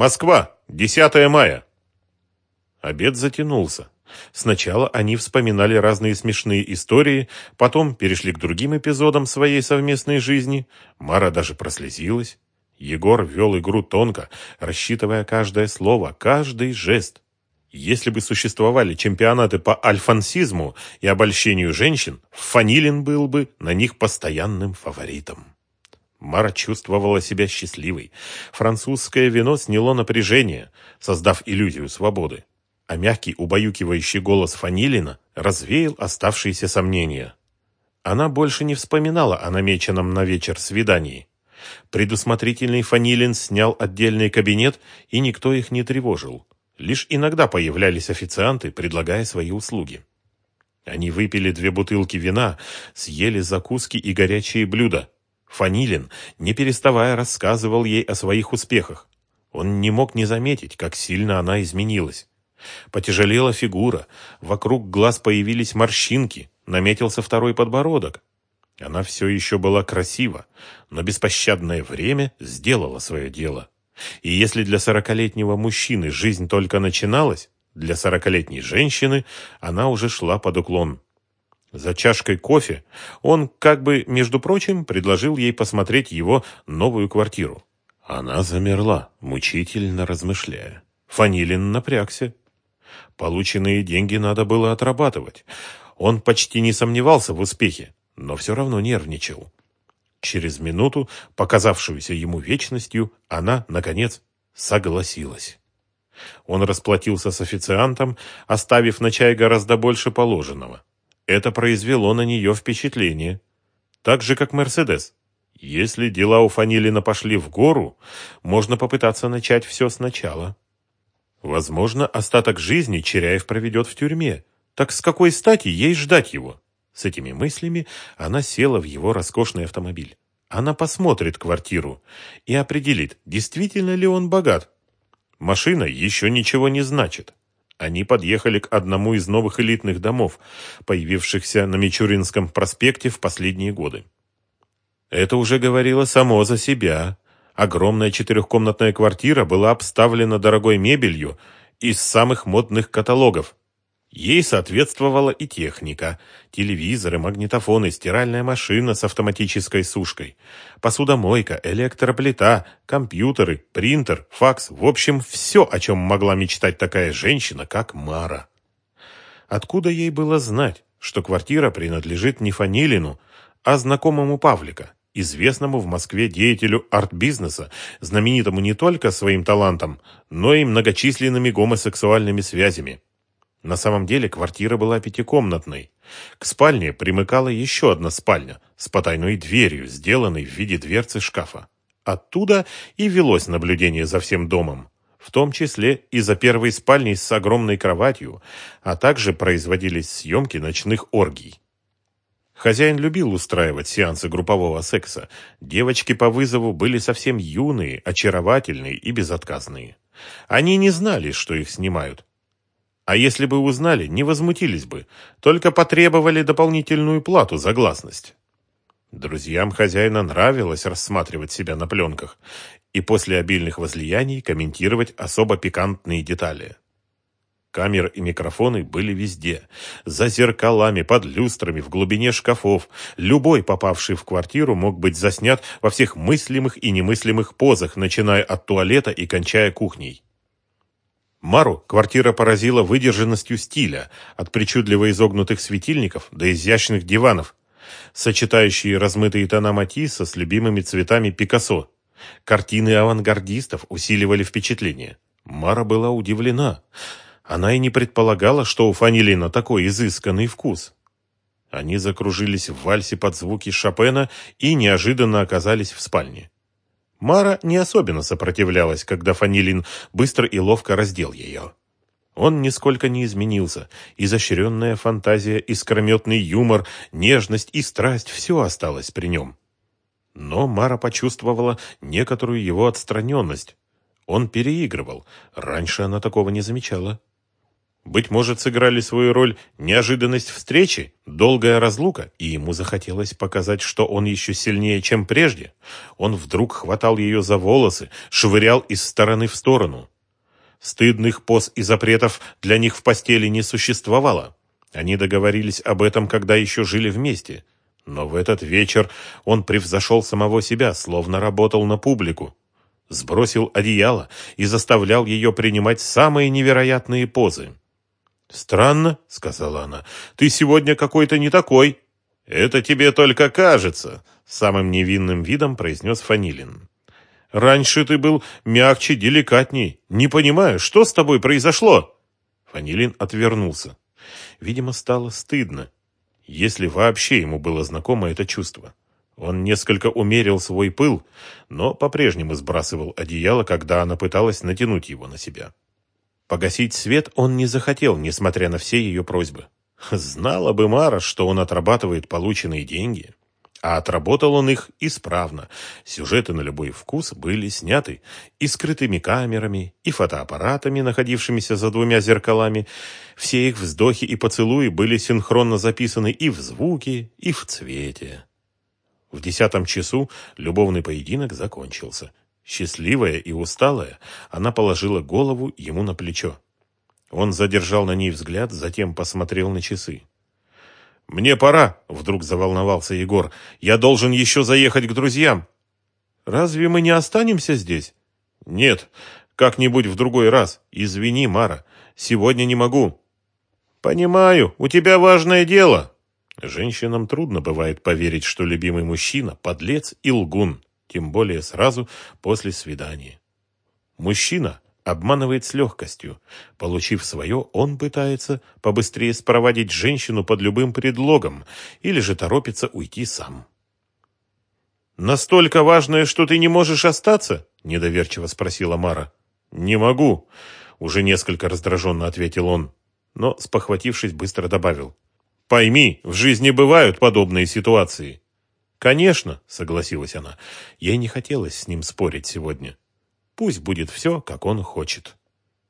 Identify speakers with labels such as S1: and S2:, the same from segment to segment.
S1: Москва, 10 мая. Обед затянулся. Сначала они вспоминали разные смешные истории, потом перешли к другим эпизодам своей совместной жизни. Мара даже прослезилась. Егор вел игру тонко, рассчитывая каждое слово, каждый жест. Если бы существовали чемпионаты по альфансизму и обольщению женщин, Фанилин был бы на них постоянным фаворитом. Мара чувствовала себя счастливой. Французское вино сняло напряжение, создав иллюзию свободы а мягкий убаюкивающий голос Фанилина развеял оставшиеся сомнения. Она больше не вспоминала о намеченном на вечер свидании. Предусмотрительный Фанилин снял отдельный кабинет, и никто их не тревожил. Лишь иногда появлялись официанты, предлагая свои услуги. Они выпили две бутылки вина, съели закуски и горячие блюда. Фанилин, не переставая, рассказывал ей о своих успехах. Он не мог не заметить, как сильно она изменилась. Потяжелела фигура, вокруг глаз появились морщинки, наметился второй подбородок. Она все еще была красива, но беспощадное время сделало свое дело. И если для сорокалетнего мужчины жизнь только начиналась, для сорокалетней женщины она уже шла под уклон. За чашкой кофе он, как бы, между прочим, предложил ей посмотреть его новую квартиру. Она замерла, мучительно размышляя. Фанилин напрягся. Полученные деньги надо было отрабатывать. Он почти не сомневался в успехе, но все равно нервничал. Через минуту, показавшуюся ему вечностью, она, наконец, согласилась. Он расплатился с официантом, оставив на чай гораздо больше положенного. Это произвело на нее впечатление. Так же, как «Мерседес». Если дела у Фанилина пошли в гору, можно попытаться начать все сначала. Возможно, остаток жизни Черяев проведет в тюрьме. Так с какой стати ей ждать его? С этими мыслями она села в его роскошный автомобиль. Она посмотрит квартиру и определит, действительно ли он богат. Машина еще ничего не значит. Они подъехали к одному из новых элитных домов, появившихся на Мичуринском проспекте в последние годы. Это уже говорило само за себя. Огромная четырехкомнатная квартира была обставлена дорогой мебелью из самых модных каталогов. Ей соответствовала и техника. Телевизоры, магнитофоны, стиральная машина с автоматической сушкой, посудомойка, электроплита, компьютеры, принтер, факс. В общем, все, о чем могла мечтать такая женщина, как Мара. Откуда ей было знать, что квартира принадлежит не Фанилину, а знакомому Павлика? известному в Москве деятелю арт-бизнеса, знаменитому не только своим талантом, но и многочисленными гомосексуальными связями. На самом деле квартира была пятикомнатной. К спальне примыкала еще одна спальня с потайной дверью, сделанной в виде дверцы шкафа. Оттуда и велось наблюдение за всем домом, в том числе и за первой спальней с огромной кроватью, а также производились съемки ночных оргий. Хозяин любил устраивать сеансы группового секса. Девочки по вызову были совсем юные, очаровательные и безотказные. Они не знали, что их снимают. А если бы узнали, не возмутились бы, только потребовали дополнительную плату за гласность. Друзьям хозяина нравилось рассматривать себя на пленках и после обильных возлияний комментировать особо пикантные детали. Камеры и микрофоны были везде. За зеркалами, под люстрами, в глубине шкафов. Любой, попавший в квартиру, мог быть заснят во всех мыслимых и немыслимых позах, начиная от туалета и кончая кухней. Мару квартира поразила выдержанностью стиля, от причудливо изогнутых светильников до изящных диванов, сочетающие размытые тона Матисса с любимыми цветами Пикассо. Картины авангардистов усиливали впечатление. Мара была удивлена. Она и не предполагала, что у Фанилина такой изысканный вкус. Они закружились в вальсе под звуки Шопена и неожиданно оказались в спальне. Мара не особенно сопротивлялась, когда Фанилин быстро и ловко раздел ее. Он нисколько не изменился. Изощренная фантазия, искрометный юмор, нежность и страсть – все осталось при нем. Но Мара почувствовала некоторую его отстраненность. Он переигрывал. Раньше она такого не замечала. Быть может, сыграли свою роль неожиданность встречи, долгая разлука, и ему захотелось показать, что он еще сильнее, чем прежде. Он вдруг хватал ее за волосы, швырял из стороны в сторону. Стыдных поз и запретов для них в постели не существовало. Они договорились об этом, когда еще жили вместе. Но в этот вечер он превзошел самого себя, словно работал на публику. Сбросил одеяло и заставлял ее принимать самые невероятные позы. «Странно», — сказала она, — «ты сегодня какой-то не такой». «Это тебе только кажется», — самым невинным видом произнес Фанилин. «Раньше ты был мягче, деликатней. Не понимаю, что с тобой произошло?» Фанилин отвернулся. Видимо, стало стыдно, если вообще ему было знакомо это чувство. Он несколько умерил свой пыл, но по-прежнему сбрасывал одеяло, когда она пыталась натянуть его на себя. Погасить свет он не захотел, несмотря на все ее просьбы. Знала бы Мара, что он отрабатывает полученные деньги. А отработал он их исправно. Сюжеты на любой вкус были сняты и скрытыми камерами, и фотоаппаратами, находившимися за двумя зеркалами. Все их вздохи и поцелуи были синхронно записаны и в звуке, и в цвете. В десятом часу любовный поединок закончился. Счастливая и усталая, она положила голову ему на плечо. Он задержал на ней взгляд, затем посмотрел на часы. «Мне пора», — вдруг заволновался Егор. «Я должен еще заехать к друзьям». «Разве мы не останемся здесь?» «Нет, как-нибудь в другой раз. Извини, Мара, сегодня не могу». «Понимаю, у тебя важное дело». Женщинам трудно бывает поверить, что любимый мужчина – подлец и лгун тем более сразу после свидания. Мужчина обманывает с легкостью. Получив свое, он пытается побыстрее спроводить женщину под любым предлогом или же торопится уйти сам. «Настолько важное, что ты не можешь остаться?» – недоверчиво спросила Мара. «Не могу», – уже несколько раздраженно ответил он, но, спохватившись, быстро добавил. «Пойми, в жизни бывают подобные ситуации. «Конечно», — согласилась она. Ей не хотелось с ним спорить сегодня. Пусть будет все, как он хочет.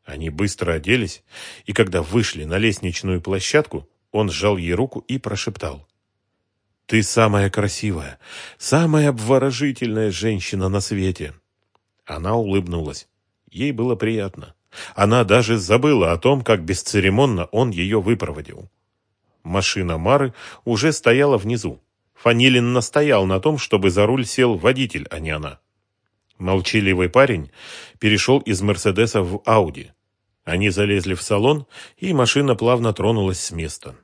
S1: Они быстро оделись, и когда вышли на лестничную площадку, он сжал ей руку и прошептал. «Ты самая красивая, самая обворожительная женщина на свете!» Она улыбнулась. Ей было приятно. Она даже забыла о том, как бесцеремонно он ее выпроводил. Машина Мары уже стояла внизу. Фанилин настоял на том, чтобы за руль сел водитель, а не она. Молчаливый парень перешел из «Мерседеса» в «Ауди». Они залезли в салон, и машина плавно тронулась с места.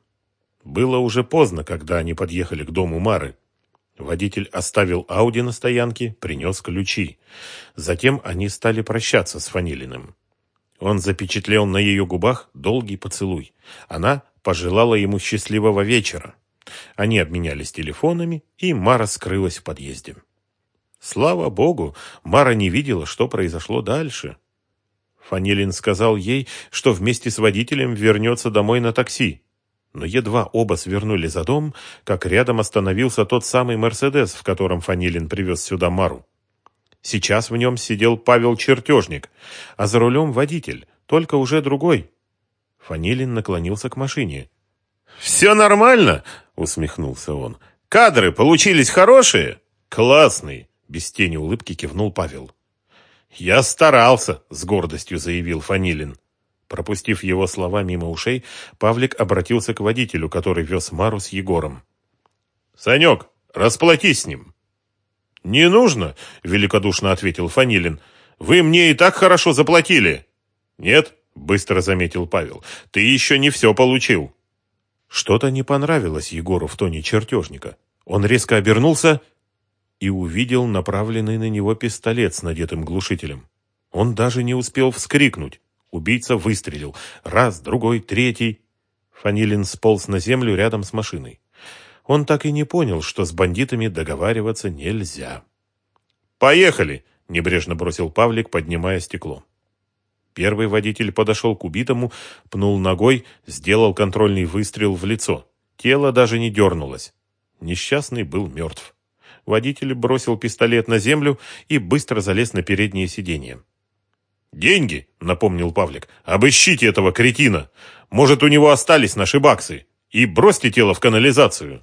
S1: Было уже поздно, когда они подъехали к дому Мары. Водитель оставил «Ауди» на стоянке, принес ключи. Затем они стали прощаться с Фанилиным. Он запечатлел на ее губах долгий поцелуй. Она пожелала ему счастливого вечера. Они обменялись телефонами, и Мара скрылась в подъезде. Слава богу, Мара не видела, что произошло дальше. Фанилин сказал ей, что вместе с водителем вернется домой на такси. Но едва оба свернули за дом, как рядом остановился тот самый «Мерседес», в котором Фанилин привез сюда Мару. Сейчас в нем сидел Павел Чертежник, а за рулем водитель, только уже другой. Фанилин наклонился к машине. «Все нормально?» — усмехнулся он. «Кадры получились хорошие?» «Классные!» — без тени улыбки кивнул Павел. «Я старался», — с гордостью заявил Фанилин. Пропустив его слова мимо ушей, Павлик обратился к водителю, который вез Мару с Егором. «Санек, расплатись с ним». «Не нужно», — великодушно ответил Фанилин. «Вы мне и так хорошо заплатили». «Нет», — быстро заметил Павел, — «ты еще не все получил». Что-то не понравилось Егору в тоне чертежника. Он резко обернулся и увидел направленный на него пистолет с надетым глушителем. Он даже не успел вскрикнуть. Убийца выстрелил. Раз, другой, третий. Фанилин сполз на землю рядом с машиной. Он так и не понял, что с бандитами договариваться нельзя. «Поехали!» — небрежно бросил Павлик, поднимая стекло. Первый водитель подошел к убитому, пнул ногой, сделал контрольный выстрел в лицо. Тело даже не дернулось. Несчастный был мертв. Водитель бросил пистолет на землю и быстро залез на переднее сиденье. «Деньги», — напомнил Павлик. «Обыщите этого кретина. Может, у него остались наши баксы. И бросьте тело в канализацию».